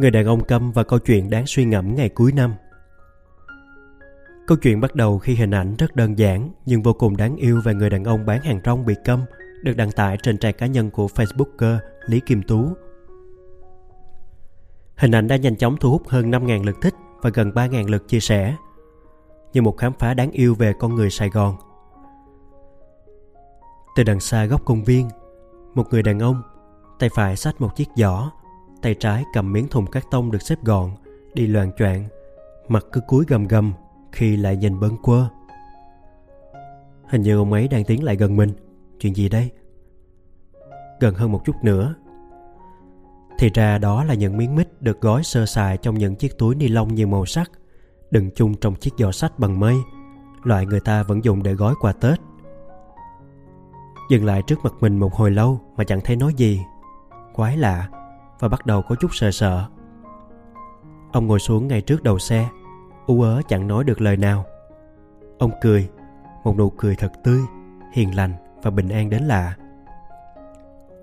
Người đàn ông câm và câu chuyện đáng suy ngẫm ngày cuối năm Câu chuyện bắt đầu khi hình ảnh rất đơn giản nhưng vô cùng đáng yêu về người đàn ông bán hàng rong bị câm được đăng tải trên trang cá nhân của Facebooker Lý Kim Tú. Hình ảnh đã nhanh chóng thu hút hơn 5.000 lượt thích và gần 3.000 lượt chia sẻ như một khám phá đáng yêu về con người Sài Gòn. Từ đằng xa góc công viên, một người đàn ông, tay phải xách một chiếc giỏ, tay trái cầm miếng thùng cát tông được xếp gọn, đi loạn choạng, mặt cứ cúi gầm gầm khi lại nhìn bấn quơ. Hình như ông ấy đang tiến lại gần mình. Chuyện gì đây? Gần hơn một chút nữa. Thì ra đó là những miếng mít được gói sơ sài trong những chiếc túi ni lông nhiều màu sắc, đựng chung trong chiếc giỏ sách bằng mây, loại người ta vẫn dùng để gói quà Tết. Dừng lại trước mặt mình một hồi lâu mà chẳng thấy nói gì. Quái lạ và bắt đầu có chút sợ sợ. Ông ngồi xuống ngay trước đầu xe, ú ớ chẳng nói được lời nào. Ông cười, một nụ cười thật tươi, hiền lành và bình an đến lạ.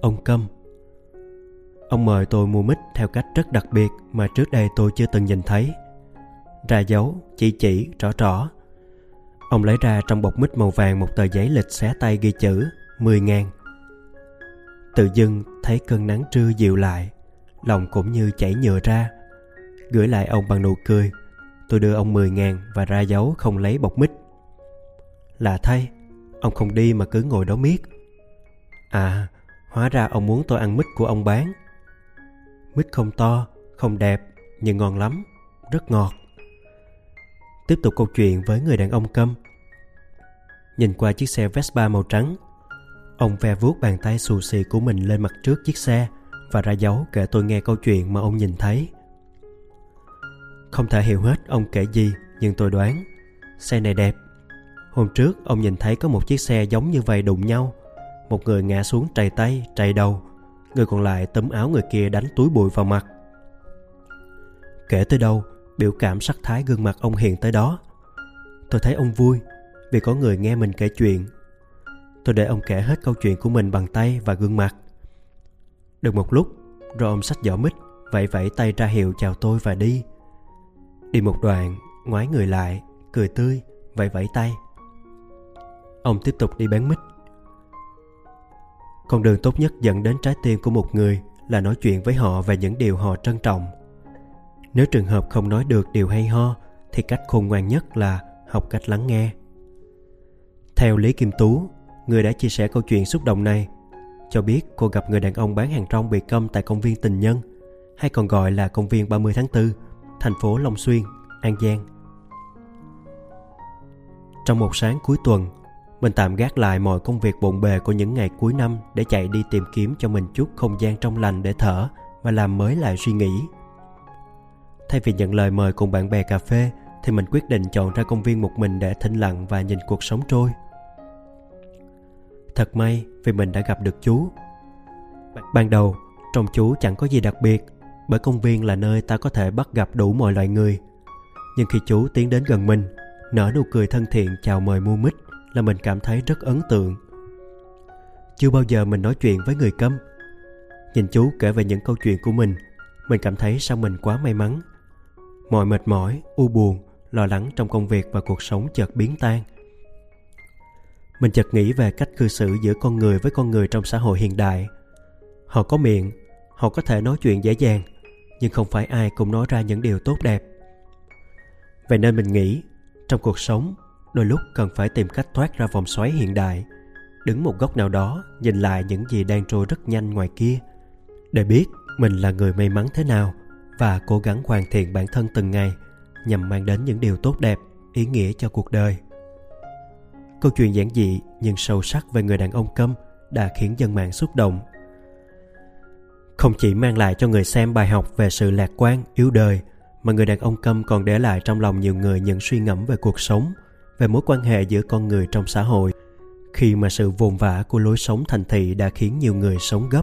Ông câm. Ông mời tôi mua mít theo cách rất đặc biệt mà trước đây tôi chưa từng nhìn thấy. Ra dấu, chỉ chỉ, rõ rõ. Ông lấy ra trong bọc mít màu vàng một tờ giấy lịch xé tay ghi chữ 10 ngàn. Tự dưng thấy cơn nắng trưa dịu lại, lòng cũng như chảy nhựa ra. Gửi lại ông bằng nụ cười, tôi đưa ông 10 ngàn và ra dấu không lấy bọc mít. Lạ thay, ông không đi mà cứ ngồi đó miết. À, hóa ra ông muốn tôi ăn mít của ông bán. Mít không to, không đẹp, nhưng ngon lắm, rất ngọt. Tiếp tục câu chuyện với người đàn ông câm. Nhìn qua chiếc xe Vespa màu trắng, Ông ve vuốt bàn tay xù xì của mình lên mặt trước chiếc xe và ra dấu kể tôi nghe câu chuyện mà ông nhìn thấy. Không thể hiểu hết ông kể gì nhưng tôi đoán xe này đẹp. Hôm trước ông nhìn thấy có một chiếc xe giống như vậy đụng nhau. Một người ngã xuống trầy tay, trầy đầu. Người còn lại tấm áo người kia đánh túi bụi vào mặt. Kể tới đâu, biểu cảm sắc thái gương mặt ông hiện tới đó. Tôi thấy ông vui vì có người nghe mình kể chuyện Tôi để ông kể hết câu chuyện của mình bằng tay và gương mặt. Được một lúc, rồi ông sách giỏ mít, vẫy vẫy tay ra hiệu chào tôi và đi. Đi một đoạn, ngoái người lại, cười tươi, vẫy vẫy tay. Ông tiếp tục đi bán mít. Con đường tốt nhất dẫn đến trái tim của một người là nói chuyện với họ về những điều họ trân trọng. Nếu trường hợp không nói được điều hay ho, thì cách khôn ngoan nhất là học cách lắng nghe. Theo Lý Kim Tú, người đã chia sẻ câu chuyện xúc động này, cho biết cô gặp người đàn ông bán hàng rong bị câm tại công viên Tình Nhân, hay còn gọi là công viên 30 tháng 4, thành phố Long Xuyên, An Giang. Trong một sáng cuối tuần, mình tạm gác lại mọi công việc bộn bề của những ngày cuối năm để chạy đi tìm kiếm cho mình chút không gian trong lành để thở và làm mới lại suy nghĩ. Thay vì nhận lời mời cùng bạn bè cà phê thì mình quyết định chọn ra công viên một mình để thinh lặng và nhìn cuộc sống trôi. Thật may vì mình đã gặp được chú. Ban đầu, trong chú chẳng có gì đặc biệt bởi công viên là nơi ta có thể bắt gặp đủ mọi loại người. Nhưng khi chú tiến đến gần mình, nở nụ cười thân thiện chào mời mua mít là mình cảm thấy rất ấn tượng. Chưa bao giờ mình nói chuyện với người câm. Nhìn chú kể về những câu chuyện của mình, mình cảm thấy sao mình quá may mắn. Mọi mệt mỏi, u buồn, lo lắng trong công việc và cuộc sống chợt biến tan – mình chợt nghĩ về cách cư xử giữa con người với con người trong xã hội hiện đại. Họ có miệng, họ có thể nói chuyện dễ dàng, nhưng không phải ai cũng nói ra những điều tốt đẹp. Vậy nên mình nghĩ, trong cuộc sống, đôi lúc cần phải tìm cách thoát ra vòng xoáy hiện đại, đứng một góc nào đó nhìn lại những gì đang trôi rất nhanh ngoài kia, để biết mình là người may mắn thế nào và cố gắng hoàn thiện bản thân từng ngày nhằm mang đến những điều tốt đẹp, ý nghĩa cho cuộc đời. Câu chuyện giản dị nhưng sâu sắc về người đàn ông câm đã khiến dân mạng xúc động. Không chỉ mang lại cho người xem bài học về sự lạc quan, yếu đời, mà người đàn ông câm còn để lại trong lòng nhiều người những suy ngẫm về cuộc sống, về mối quan hệ giữa con người trong xã hội, khi mà sự vồn vã của lối sống thành thị đã khiến nhiều người sống gấp